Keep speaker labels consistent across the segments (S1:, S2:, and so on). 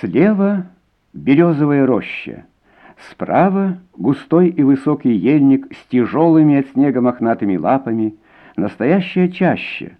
S1: Слева березовая роща, справа густой и высокий ельник с тяжелыми от снега мохнатыми лапами, настоящая чаща.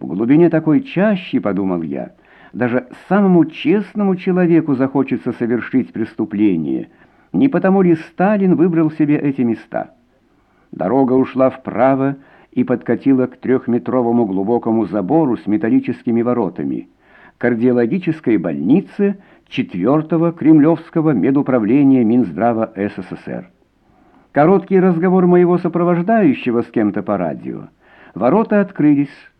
S1: В глубине такой чащи, подумал я, даже самому честному человеку захочется совершить преступление. Не потому ли Сталин выбрал себе эти места? Дорога ушла вправо и подкатила к трехметровому глубокому забору с металлическими воротами — кардиологической больнице 4-го Кремлевского медуправления Минздрава СССР. Короткий разговор моего сопровождающего с кем-то по радио. Ворота открылись,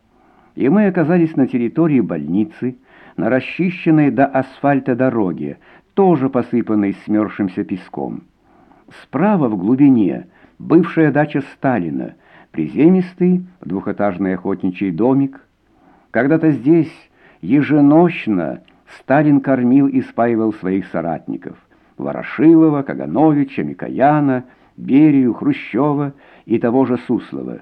S1: и мы оказались на территории больницы, на расчищенной до асфальта дороге, тоже посыпанной смерзшимся песком. Справа в глубине бывшая дача Сталина, приземистый двухэтажный охотничий домик. Когда-то здесь Еженощно Сталин кормил и спаивал своих соратников – Ворошилова, Кагановича, Микояна, Берию, Хрущева и того же Суслова.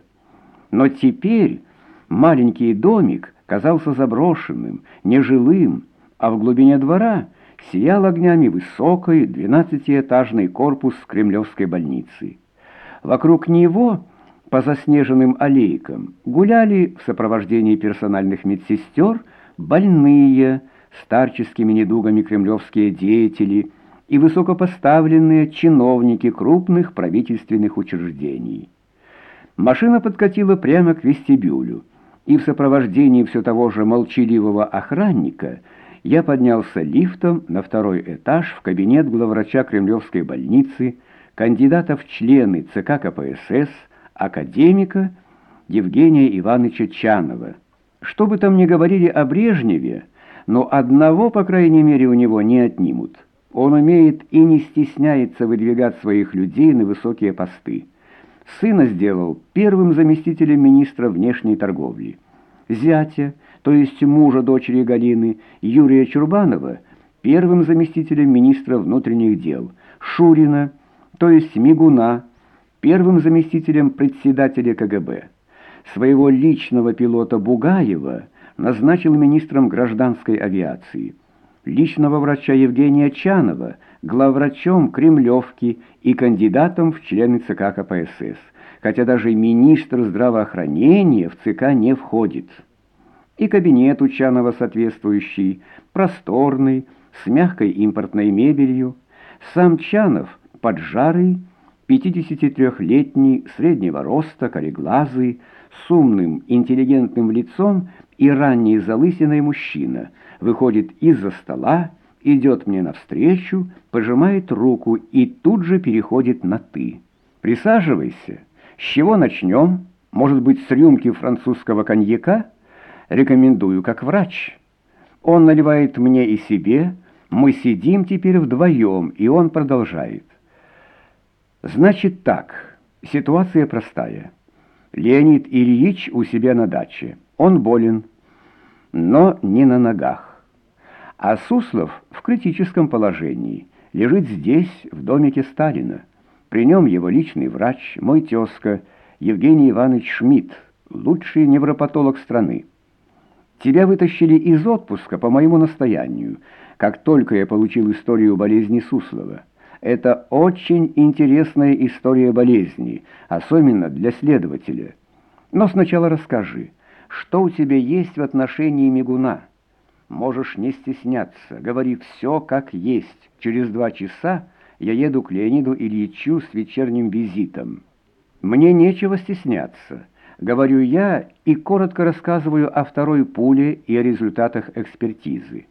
S1: Но теперь маленький домик казался заброшенным, нежилым, а в глубине двора сиял огнями высокий двенадцатиэтажный корпус Кремлевской больницы. Вокруг него по заснеженным аллейкам гуляли в сопровождении персональных медсестер – больные, старческими недугами кремлевские деятели и высокопоставленные чиновники крупных правительственных учреждений. Машина подкатила прямо к вестибюлю, и в сопровождении все того же молчаливого охранника я поднялся лифтом на второй этаж в кабинет главврача Кремлевской больницы, кандидата в члены ЦК КПСС, академика Евгения Ивановича Чанова. Что бы там ни говорили о Брежневе, но одного, по крайней мере, у него не отнимут. Он умеет и не стесняется выдвигать своих людей на высокие посты. Сына сделал первым заместителем министра внешней торговли. Зятя, то есть мужа дочери Галины, Юрия Чурбанова, первым заместителем министра внутренних дел. Шурина, то есть Мигуна, первым заместителем председателя КГБ своего личного пилота Бугаева назначил министром гражданской авиации, личного врача Евгения Чанова главврачом Кремлевки и кандидатом в члены ЦК КПСС, хотя даже министр здравоохранения в ЦК не входит. И кабинет у Чанова соответствующий, просторный, с мягкой импортной мебелью. Сам Чанов поджарый, 53-летний, среднего роста, кореглазый, с умным, интеллигентным лицом и ранней залысиной мужчина, выходит из-за стола, идет мне навстречу, пожимает руку и тут же переходит на «ты». «Присаживайся. С чего начнем? Может быть, с рюмки французского коньяка? Рекомендую как врач». Он наливает мне и себе, мы сидим теперь вдвоем, и он продолжает. «Значит так, ситуация простая». Леонид Ильич у себя на даче. Он болен, но не на ногах. А Суслов в критическом положении. Лежит здесь, в домике Сталина. При нем его личный врач, мой тезка, Евгений Иванович Шмидт, лучший невропатолог страны. Тебя вытащили из отпуска по моему настоянию, как только я получил историю болезни Суслова. Это очень интересная история болезни, особенно для следователя. Но сначала расскажи, что у тебя есть в отношении мигуна? Можешь не стесняться, говори все как есть. Через два часа я еду к Леониду Ильичу с вечерним визитом. Мне нечего стесняться. Говорю я и коротко рассказываю о второй пуле и о результатах экспертизы.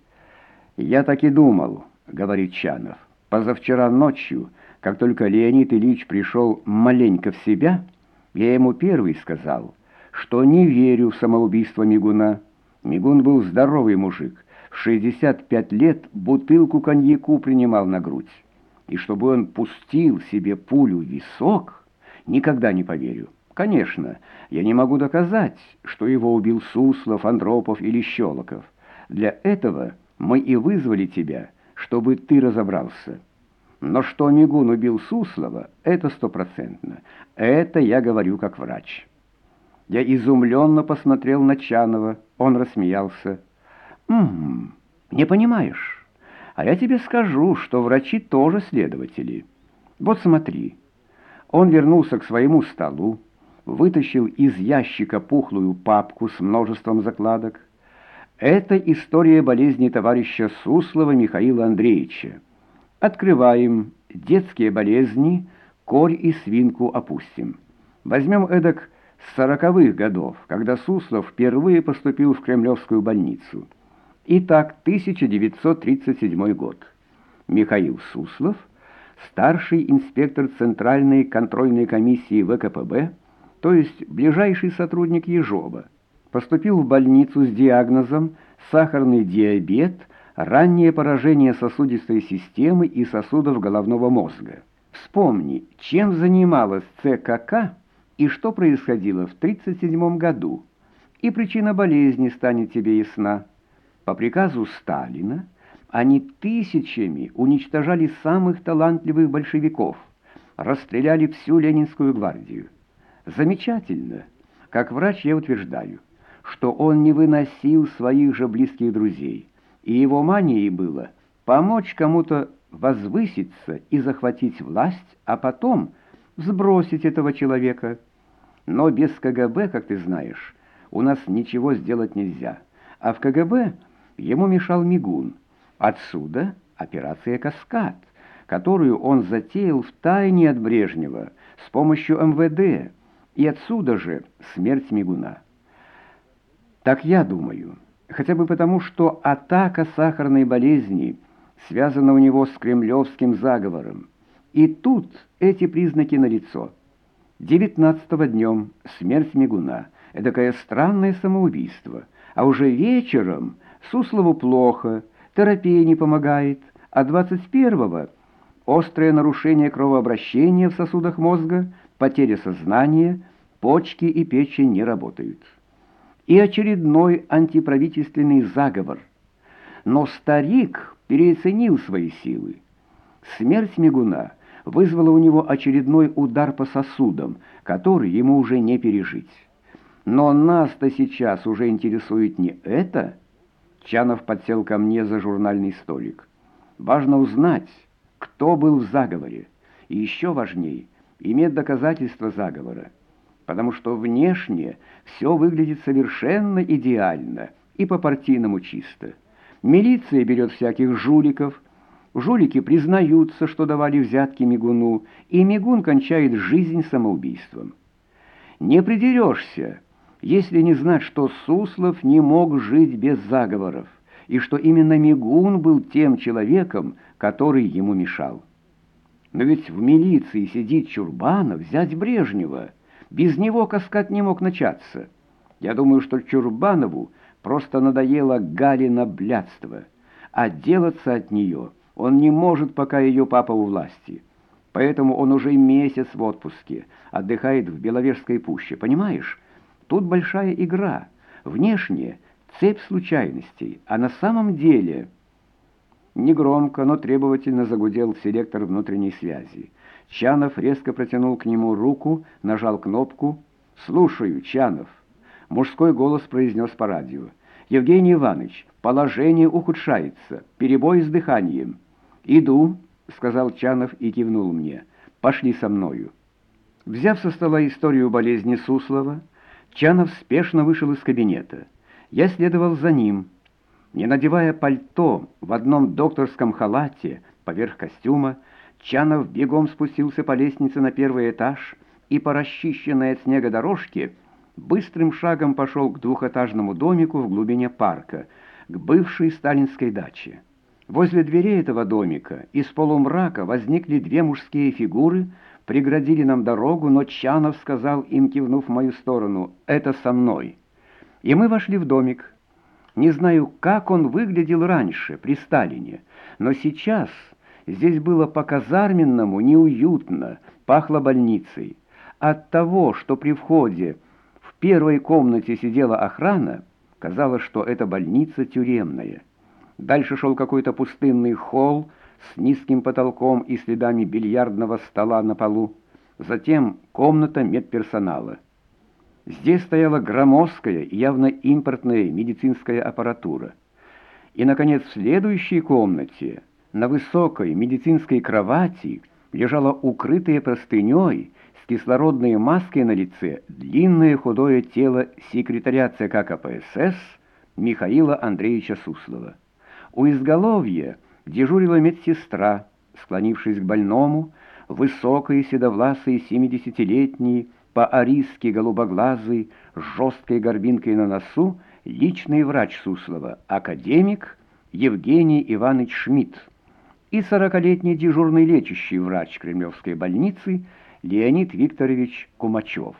S1: «Я так и думал», — говорит Чанов. Позавчера ночью, как только Леонид Ильич пришел маленько в себя, я ему первый сказал, что не верю в самоубийство Мигуна. Мигун был здоровый мужик, в 65 лет бутылку коньяку принимал на грудь. И чтобы он пустил себе пулю в висок, никогда не поверю. Конечно, я не могу доказать, что его убил Суслов, Андропов или Щелоков. Для этого мы и вызвали тебя — чтобы ты разобрался. Но что Мигун убил Суслова, это стопроцентно. Это я говорю как врач. Я изумленно посмотрел на Чанова. Он рассмеялся. «Угу, не понимаешь. А я тебе скажу, что врачи тоже следователи. Вот смотри. Он вернулся к своему столу, вытащил из ящика пухлую папку с множеством закладок. Это история болезни товарища Суслова Михаила Андреевича. Открываем детские болезни, корь и свинку опустим. Возьмем эдак с сороковых годов, когда Суслов впервые поступил в Кремлевскую больницу. Итак, 1937 год. Михаил Суслов, старший инспектор Центральной контрольной комиссии ВКПБ, то есть ближайший сотрудник Ежова, поступил в больницу с диагнозом сахарный диабет, раннее поражение сосудистой системы и сосудов головного мозга. Вспомни, чем занималась ЦКК и что происходило в 1937 году, и причина болезни станет тебе ясна. По приказу Сталина они тысячами уничтожали самых талантливых большевиков, расстреляли всю Ленинскую гвардию. Замечательно. Как врач я утверждаю, что он не выносил своих же близких друзей, и его манией было помочь кому-то возвыситься и захватить власть, а потом сбросить этого человека. Но без КГБ, как ты знаешь, у нас ничего сделать нельзя. А в КГБ ему мешал Мигун. Отсюда операция «Каскад», которую он затеял в тайне от Брежнева с помощью МВД, и отсюда же смерть Мигуна. Так я думаю, хотя бы потому, что атака сахарной болезни связана у него с кремлевским заговором. И тут эти признаки налицо. Девятнадцатого днем смерть Мигуна, эдакое странное самоубийство, а уже вечером Суслову плохо, терапия не помогает, а двадцать первого острое нарушение кровообращения в сосудах мозга, потеря сознания, почки и печень не работают. И очередной антиправительственный заговор. Но старик переоценил свои силы. Смерть Мигуна вызвала у него очередной удар по сосудам, который ему уже не пережить. Но нас-то сейчас уже интересует не это. Чанов подсел ко мне за журнальный столик. Важно узнать, кто был в заговоре. И еще важнее, иметь доказательства заговора. Потому что внешне все выглядит совершенно идеально и по-партийному чисто. Милиция берет всяких жуликов, жулики признаются, что давали взятки Мигуну, и Мигун кончает жизнь самоубийством. Не придерешься, если не знать, что Суслов не мог жить без заговоров, и что именно Мигун был тем человеком, который ему мешал. Но ведь в милиции сидит Чурбанов, взять Брежнева. Без него каскад не мог начаться. Я думаю, что Чурбанову Просто надоело Галина блядство. Отделаться от нее он не может, пока ее папа у власти. Поэтому он уже месяц в отпуске, отдыхает в Беловежской пуще. Понимаешь? Тут большая игра. Внешне цепь случайностей, а на самом деле... Негромко, но требовательно загудел селектор внутренней связи. Чанов резко протянул к нему руку, нажал кнопку. «Слушаю, Чанов». Мужской голос произнес по радио. «Евгений Иванович, положение ухудшается, перебой с дыханием». «Иду», — сказал Чанов и кивнул мне. «Пошли со мною». Взяв со стола историю болезни Суслова, Чанов спешно вышел из кабинета. Я следовал за ним. Не надевая пальто, в одном докторском халате, поверх костюма, Чанов бегом спустился по лестнице на первый этаж и по расчищенной от снега дорожке быстрым шагом пошел к двухэтажному домику в глубине парка, к бывшей сталинской даче. Возле дверей этого домика из полумрака возникли две мужские фигуры, преградили нам дорогу, но Чанов сказал им, кивнув в мою сторону, «Это со мной». И мы вошли в домик. Не знаю, как он выглядел раньше, при Сталине, но сейчас здесь было по-казарменному неуютно, пахло больницей. От того, что при входе первой комнате сидела охрана, казалось, что это больница тюремная. Дальше шел какой-то пустынный холл с низким потолком и следами бильярдного стола на полу. Затем комната медперсонала. Здесь стояла громоздкая явно импортная медицинская аппаратура. И, наконец, в следующей комнате На высокой медицинской кровати лежала укрытая простыней с кислородной маской на лице длинное худое тело секретаря ЦК КПСС Михаила Андреевича Суслова. У изголовья дежурила медсестра, склонившись к больному, высокой седовласой семидесятилетней, по-ариски голубоглазый, с жесткой горбинкой на носу, личный врач Суслова, академик Евгений Иванович Шмидт и сорокалетний дежурный лечащий врач Кремлевской больницы Леонид Викторович Кумачев.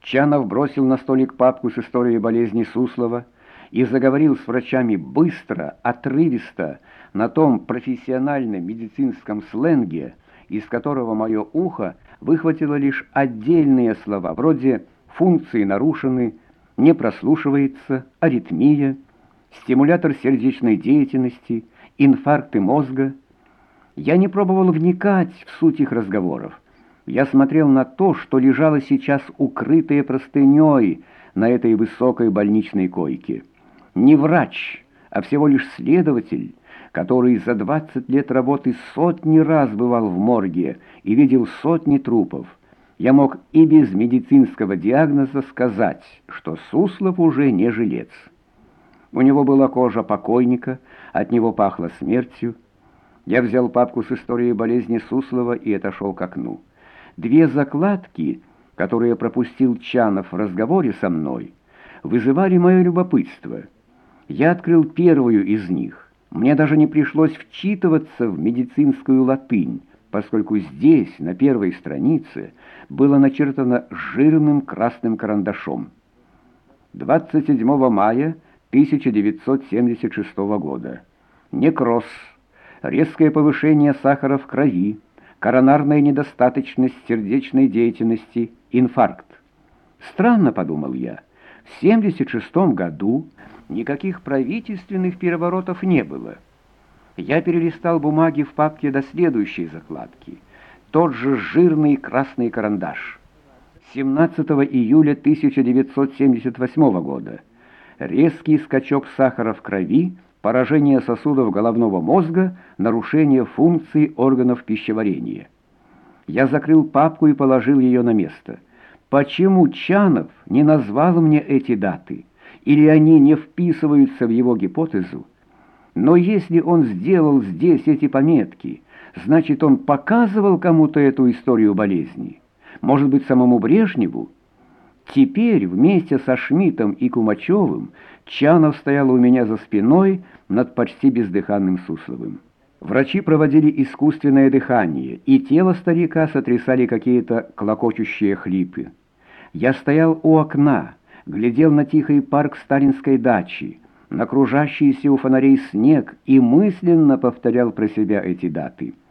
S1: Чанов бросил на столик папку с историей болезни Суслова и заговорил с врачами быстро, отрывисто, на том профессиональном медицинском сленге, из которого мое ухо выхватило лишь отдельные слова, вроде «функции нарушены», «не прослушивается», «аритмия», «стимулятор сердечной деятельности», «инфаркты мозга». Я не пробовал вникать в суть их разговоров. Я смотрел на то, что лежало сейчас укрытое простыней на этой высокой больничной койке. Не врач, а всего лишь следователь, который за 20 лет работы сотни раз бывал в морге и видел сотни трупов. Я мог и без медицинского диагноза сказать, что Суслов уже не жилец. У него была кожа покойника, от него пахло смертью. Я взял папку с историей болезни Суслова и отошел к окну. Две закладки, которые пропустил Чанов в разговоре со мной, вызывали мое любопытство. Я открыл первую из них. Мне даже не пришлось вчитываться в медицинскую латынь, поскольку здесь, на первой странице, было начертано жирным красным карандашом. 27 мая 1976 года. Некроз резкое повышение сахара в крови, коронарная недостаточность сердечной деятельности, инфаркт. Странно, подумал я, в 76 году никаких правительственных переворотов не было. Я перелистал бумаги в папке до следующей закладки. Тот же жирный красный карандаш. 17 июля 1978 года. Резкий скачок сахара в крови – поражение сосудов головного мозга, нарушение функций органов пищеварения. Я закрыл папку и положил ее на место. Почему Чанов не назвал мне эти даты? Или они не вписываются в его гипотезу? Но если он сделал здесь эти пометки, значит, он показывал кому-то эту историю болезни. Может быть, самому Брежневу? Теперь вместе со Шмидтом и Кумачевым Чанов стоял у меня за спиной над почти бездыханным Сусловым. Врачи проводили искусственное дыхание, и тело старика сотрясали какие-то клокочущие хлипы. Я стоял у окна, глядел на тихий парк сталинской дачи, на кружащийся у фонарей снег и мысленно повторял про себя эти даты —